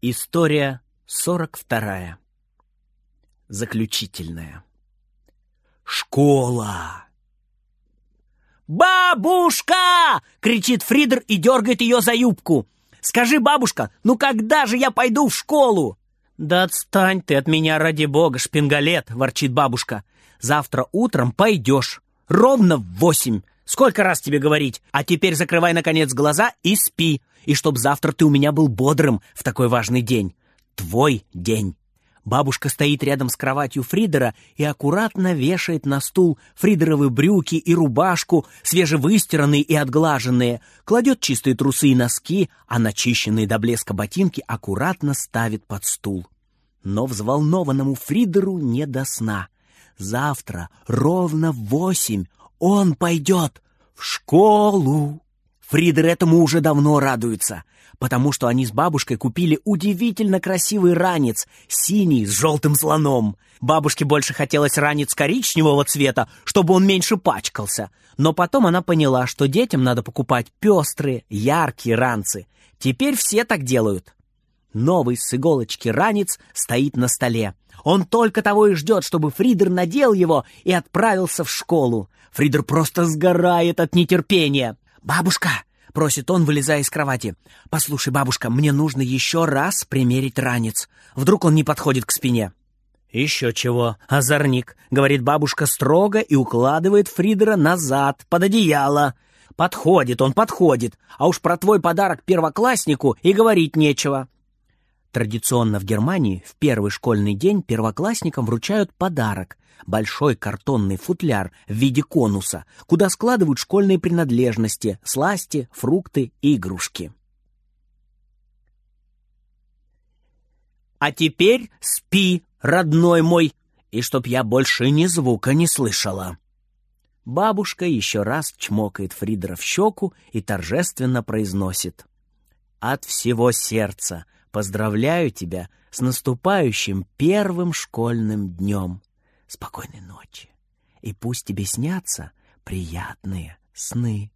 История сорок вторая. Заключительная. Школа. «Бабушка!» — кричит Фридер и дергает ее за юбку. «Скажи, бабушка, ну когда же я пойду в школу?» «Да отстань ты от меня, ради бога, шпингалет!» — ворчит бабушка. «Завтра утром пойдешь. Ровно в восемь. Сколько раз тебе говорить? А теперь закрывай, наконец, глаза и спи и чтоб завтра ты у меня был бодрым в такой важный день. Твой день. Бабушка стоит рядом с кроватью Фридера и аккуратно вешает на стул фридеровые брюки и рубашку, свежевыстиранные и отглаженные, кладет чистые трусы и носки, а начищенные до блеска ботинки аккуратно ставит под стул. Но взволнованному Фридеру не до сна. Завтра ровно в восемь он пойдет в школу. Фридер этому уже давно радуется, потому что они с бабушкой купили удивительно красивый ранец, синий, с желтым слоном. Бабушке больше хотелось ранец коричневого цвета, чтобы он меньше пачкался. Но потом она поняла, что детям надо покупать пестрые, яркие ранцы. Теперь все так делают. Новый с иголочки ранец стоит на столе. Он только того и ждет, чтобы Фридер надел его и отправился в школу. Фридер просто сгорает от нетерпения. «Бабушка!» — просит он, вылезая из кровати. «Послушай, бабушка, мне нужно еще раз примерить ранец. Вдруг он не подходит к спине». «Еще чего, озорник», — говорит бабушка строго и укладывает Фридера назад, под одеяло. «Подходит он, подходит, а уж про твой подарок первокласснику и говорить нечего». Традиционно в Германии в первый школьный день первоклассникам вручают подарок — большой картонный футляр в виде конуса, куда складывают школьные принадлежности, сласти, фрукты и игрушки. «А теперь спи, родной мой, и чтоб я больше ни звука не слышала!» Бабушка еще раз чмокает Фридера в щеку и торжественно произносит. «От всего сердца!» Поздравляю тебя с наступающим первым школьным днем. Спокойной ночи. И пусть тебе снятся приятные сны.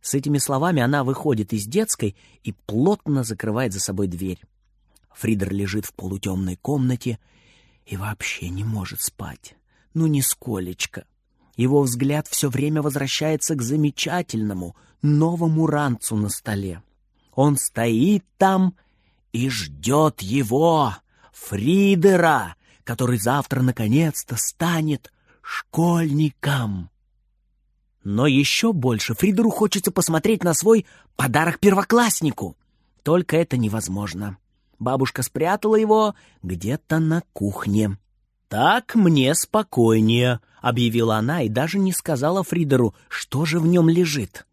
С этими словами она выходит из детской и плотно закрывает за собой дверь. Фридер лежит в полутемной комнате и вообще не может спать. Ну, нисколечко. Его взгляд все время возвращается к замечательному новому ранцу на столе. Он стоит там и ждет его, Фридера, который завтра наконец-то станет школьником. Но еще больше Фридеру хочется посмотреть на свой подарок первокласснику. Только это невозможно. Бабушка спрятала его где-то на кухне. «Так мне спокойнее», — объявила она и даже не сказала Фридеру, что же в нем лежит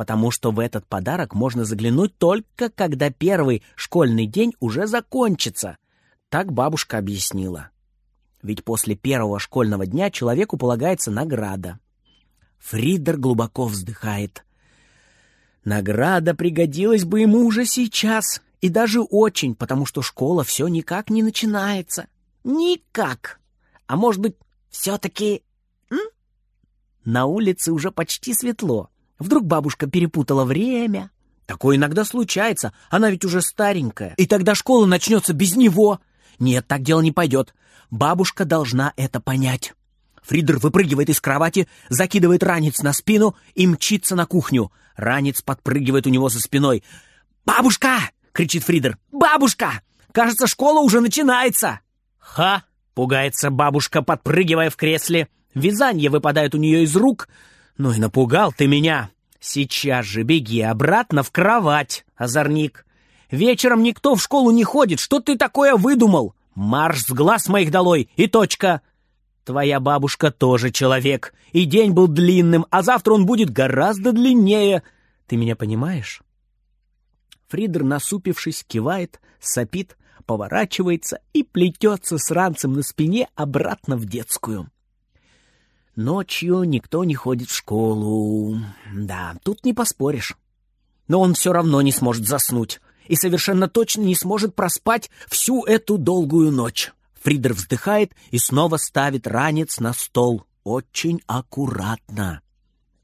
потому что в этот подарок можно заглянуть только когда первый школьный день уже закончится. Так бабушка объяснила. Ведь после первого школьного дня человеку полагается награда. Фридер глубоко вздыхает. Награда пригодилась бы ему уже сейчас, и даже очень, потому что школа все никак не начинается. Никак. А может быть, все-таки... На улице уже почти светло. Вдруг бабушка перепутала время? Такое иногда случается, она ведь уже старенькая. И тогда школа начнется без него. Нет, так дело не пойдет. Бабушка должна это понять. Фридер выпрыгивает из кровати, закидывает ранец на спину и мчится на кухню. Ранец подпрыгивает у него за спиной. «Бабушка!» — кричит Фридер. «Бабушка! Кажется, школа уже начинается!» «Ха!» — пугается бабушка, подпрыгивая в кресле. Вязание выпадает у нее из рук — «Ну и напугал ты меня! Сейчас же беги обратно в кровать, озорник! Вечером никто в школу не ходит, что ты такое выдумал? Марш с глаз моих долой и точка!» Твоя бабушка тоже человек, и день был длинным, а завтра он будет гораздо длиннее. Ты меня понимаешь?» Фридер, насупившись, кивает, сопит, поворачивается и плетется с ранцем на спине обратно в детскую. Ночью никто не ходит в школу. Да, тут не поспоришь. Но он все равно не сможет заснуть и совершенно точно не сможет проспать всю эту долгую ночь. Фридер вздыхает и снова ставит ранец на стол. Очень аккуратно.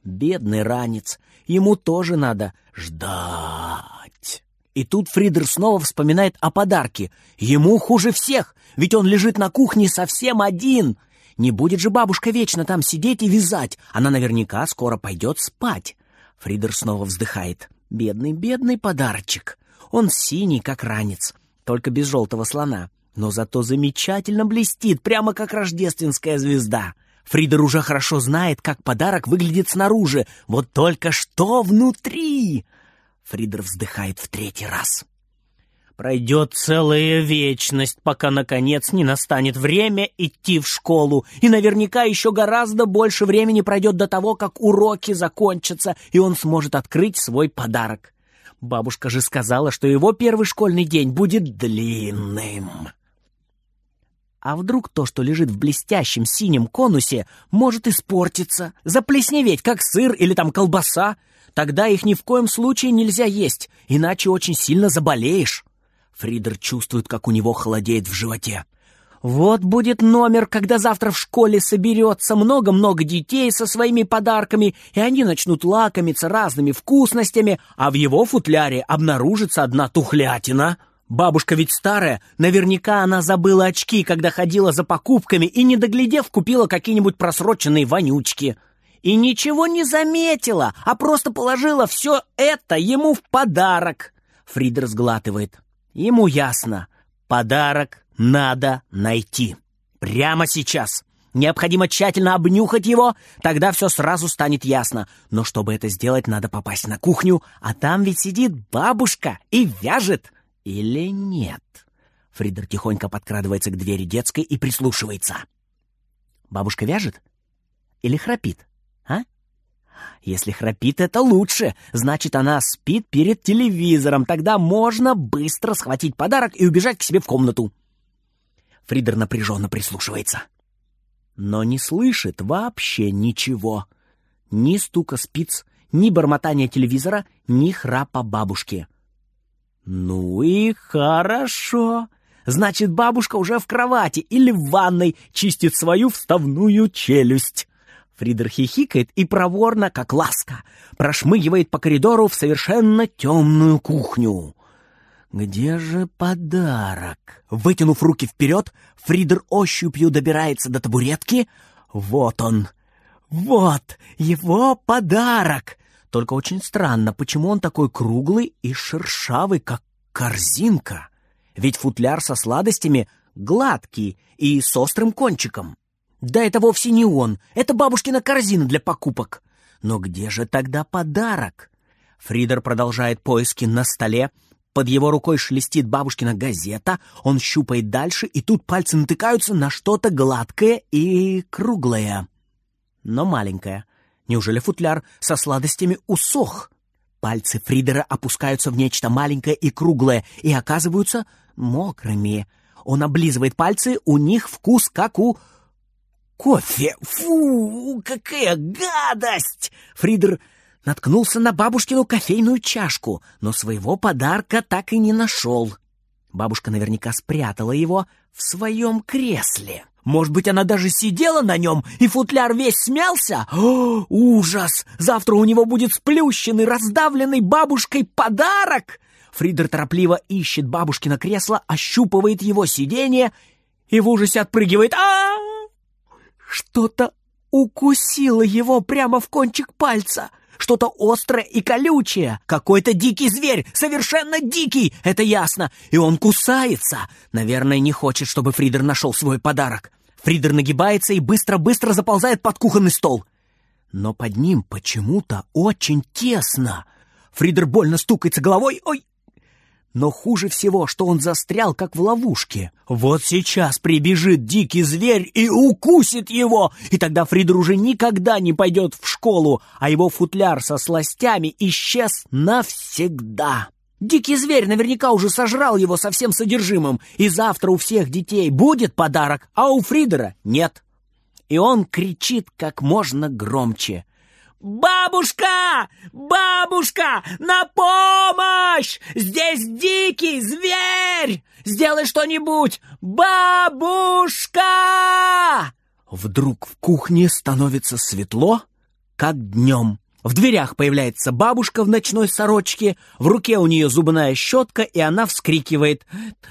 Бедный ранец. Ему тоже надо ждать. И тут Фридер снова вспоминает о подарке. Ему хуже всех, ведь он лежит на кухне совсем один. Не будет же бабушка вечно там сидеть и вязать. Она наверняка скоро пойдет спать. Фридер снова вздыхает. Бедный, бедный подарочек. Он синий, как ранец, только без желтого слона. Но зато замечательно блестит, прямо как рождественская звезда. Фридер уже хорошо знает, как подарок выглядит снаружи. Вот только что внутри! Фридер вздыхает в третий раз. Пройдет целая вечность, пока, наконец, не настанет время идти в школу. И наверняка еще гораздо больше времени пройдет до того, как уроки закончатся, и он сможет открыть свой подарок. Бабушка же сказала, что его первый школьный день будет длинным. А вдруг то, что лежит в блестящем синем конусе, может испортиться, заплесневеть, как сыр или там колбаса? Тогда их ни в коем случае нельзя есть, иначе очень сильно заболеешь. Фридер чувствует, как у него холодеет в животе. Вот будет номер, когда завтра в школе соберется много-много детей со своими подарками, и они начнут лакомиться разными вкусностями, а в его футляре обнаружится одна тухлятина. Бабушка ведь старая, наверняка она забыла очки, когда ходила за покупками и, не доглядев, купила какие-нибудь просроченные вонючки. И ничего не заметила, а просто положила все это ему в подарок. Фридер сглатывает. Ему ясно. Подарок надо найти. Прямо сейчас. Необходимо тщательно обнюхать его, тогда все сразу станет ясно. Но чтобы это сделать, надо попасть на кухню, а там ведь сидит бабушка и вяжет. Или нет? Фридер тихонько подкрадывается к двери детской и прислушивается. Бабушка вяжет? Или храпит? А? Если храпит, это лучше. Значит, она спит перед телевизором. Тогда можно быстро схватить подарок и убежать к себе в комнату. Фридер напряженно прислушивается. Но не слышит вообще ничего. Ни стука спиц, ни бормотания телевизора, ни храпа бабушки. Ну и хорошо. Значит, бабушка уже в кровати или в ванной чистит свою вставную челюсть. Фридер хихикает и проворно, как ласка, прошмыгивает по коридору в совершенно темную кухню. Где же подарок? Вытянув руки вперед, Фридер ощупью добирается до табуретки. Вот он. Вот его подарок. Только очень странно, почему он такой круглый и шершавый, как корзинка. Ведь футляр со сладостями гладкий и с острым кончиком. Да это вовсе не он, это бабушкина корзина для покупок. Но где же тогда подарок? Фридер продолжает поиски на столе. Под его рукой шелестит бабушкина газета. Он щупает дальше, и тут пальцы натыкаются на что-то гладкое и круглое. Но маленькое. Неужели футляр со сладостями усох? Пальцы Фридера опускаются в нечто маленькое и круглое и оказываются мокрыми. Он облизывает пальцы, у них вкус как у кофе. Фу, какая гадость! Фридер наткнулся на бабушкину кофейную чашку, но своего подарка так и не нашел. Бабушка наверняка спрятала его в своем кресле. Может быть, она даже сидела на нем, и футляр весь смялся? О, ужас! Завтра у него будет сплющенный, раздавленный бабушкой подарок! Фридер торопливо ищет бабушкино кресло, ощупывает его сиденье и в ужасе отпрыгивает. а, -а! Что-то укусило его прямо в кончик пальца. Что-то острое и колючее. Какой-то дикий зверь, совершенно дикий, это ясно. И он кусается. Наверное, не хочет, чтобы Фридер нашел свой подарок. Фридер нагибается и быстро-быстро заползает под кухонный стол. Но под ним почему-то очень тесно. Фридер больно стукается головой. Ой, но хуже всего, что он застрял, как в ловушке. Вот сейчас прибежит дикий зверь и укусит его, и тогда Фридер уже никогда не пойдет в школу, а его футляр со сластями исчез навсегда. Дикий зверь наверняка уже сожрал его со всем содержимым, и завтра у всех детей будет подарок, а у Фридера нет. И он кричит как можно громче — «Бабушка! Бабушка! На помощь! Здесь дикий зверь! Сделай что-нибудь! Бабушка!» Вдруг в кухне становится светло, как днем. В дверях появляется бабушка в ночной сорочке, в руке у нее зубная щетка, и она вскрикивает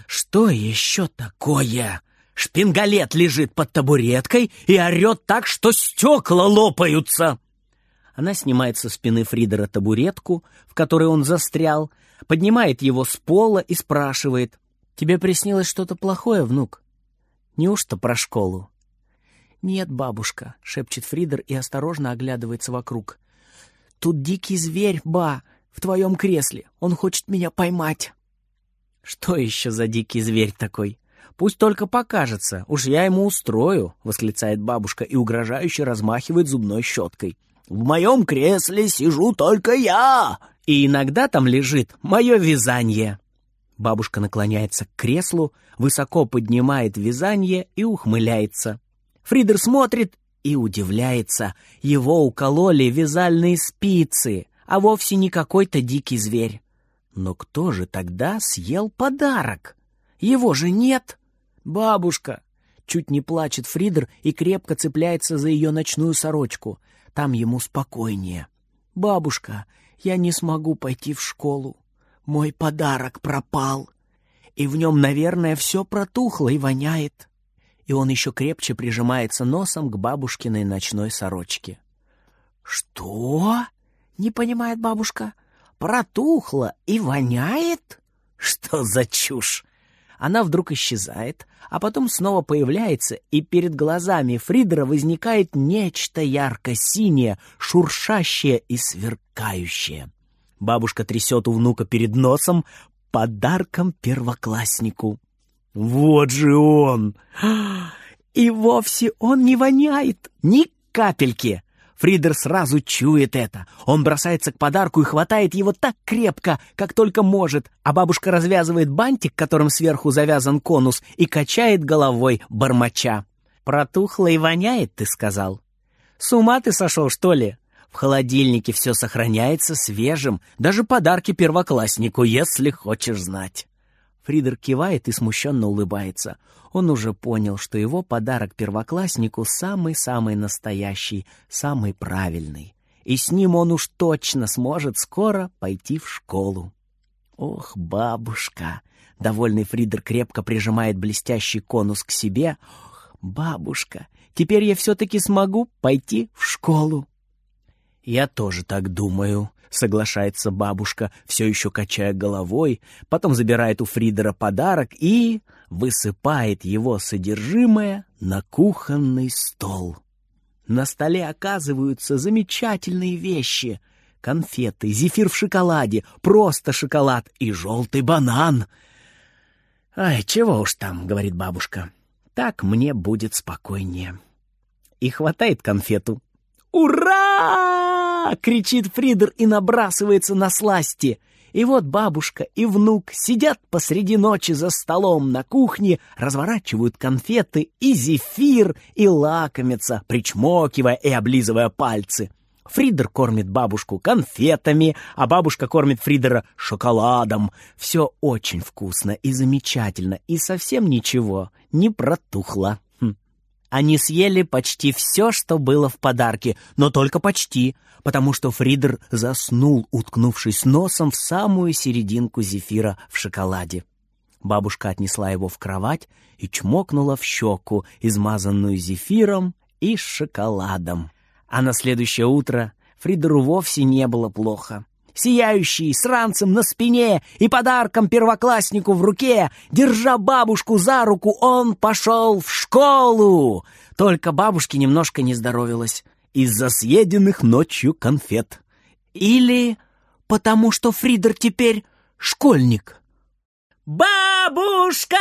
«Что еще такое?» Шпингалет лежит под табуреткой и орет так, что стекла лопаются. Она снимает со спины Фридера табуретку, в которой он застрял, поднимает его с пола и спрашивает «Тебе приснилось что-то плохое, внук? Неужто про школу?» «Нет, бабушка», — шепчет Фридер и осторожно оглядывается вокруг. Тут дикий зверь, ба, в твоем кресле. Он хочет меня поймать. Что еще за дикий зверь такой? Пусть только покажется, уж я ему устрою, восклицает бабушка и угрожающе размахивает зубной щеткой. В моем кресле сижу только я, и иногда там лежит мое вязание. Бабушка наклоняется к креслу, высоко поднимает вязание и ухмыляется. Фридер смотрит и удивляется, его укололи вязальные спицы, а вовсе не какой-то дикий зверь. Но кто же тогда съел подарок? Его же нет. Бабушка! Чуть не плачет Фридер и крепко цепляется за ее ночную сорочку. Там ему спокойнее. Бабушка, я не смогу пойти в школу. Мой подарок пропал. И в нем, наверное, все протухло и воняет и он еще крепче прижимается носом к бабушкиной ночной сорочке. «Что?» — не понимает бабушка. «Протухло и воняет? Что за чушь?» Она вдруг исчезает, а потом снова появляется, и перед глазами Фридера возникает нечто ярко-синее, шуршащее и сверкающее. Бабушка трясет у внука перед носом подарком первокласснику. Вот же он! И вовсе он не воняет, ни капельки. Фридер сразу чует это. Он бросается к подарку и хватает его так крепко, как только может, а бабушка развязывает бантик, которым сверху завязан конус, и качает головой бормоча. «Протухло и воняет, ты сказал?» «С ума ты сошел, что ли?» В холодильнике все сохраняется свежим, даже подарки первокласснику, если хочешь знать. Фридер кивает и смущенно улыбается. Он уже понял, что его подарок первокласснику самый-самый настоящий, самый правильный. И с ним он уж точно сможет скоро пойти в школу. Ох, бабушка! Довольный Фридер крепко прижимает блестящий конус к себе. Ох, бабушка! Теперь я все-таки смогу пойти в школу. Я тоже так думаю, соглашается бабушка, все еще качая головой, потом забирает у Фридера подарок и высыпает его содержимое на кухонный стол. На столе оказываются замечательные вещи. Конфеты, зефир в шоколаде, просто шоколад и желтый банан. «Ай, чего уж там», — говорит бабушка, — «так мне будет спокойнее». И хватает конфету. «Ура!» кричит Фридер и набрасывается на сласти. И вот бабушка и внук сидят посреди ночи за столом на кухне, разворачивают конфеты и зефир, и лакомятся, причмокивая и облизывая пальцы. Фридер кормит бабушку конфетами, а бабушка кормит Фридера шоколадом. Все очень вкусно и замечательно, и совсем ничего не протухло. Они съели почти все, что было в подарке, но только почти, потому что Фридер заснул, уткнувшись носом в самую серединку зефира в шоколаде. Бабушка отнесла его в кровать и чмокнула в щеку, измазанную зефиром и шоколадом. А на следующее утро Фридеру вовсе не было плохо сияющий, с ранцем на спине и подарком первокласснику в руке, держа бабушку за руку, он пошел в школу. Только бабушке немножко не здоровилось из-за съеденных ночью конфет. Или потому что Фридер теперь школьник. «Бабушка!»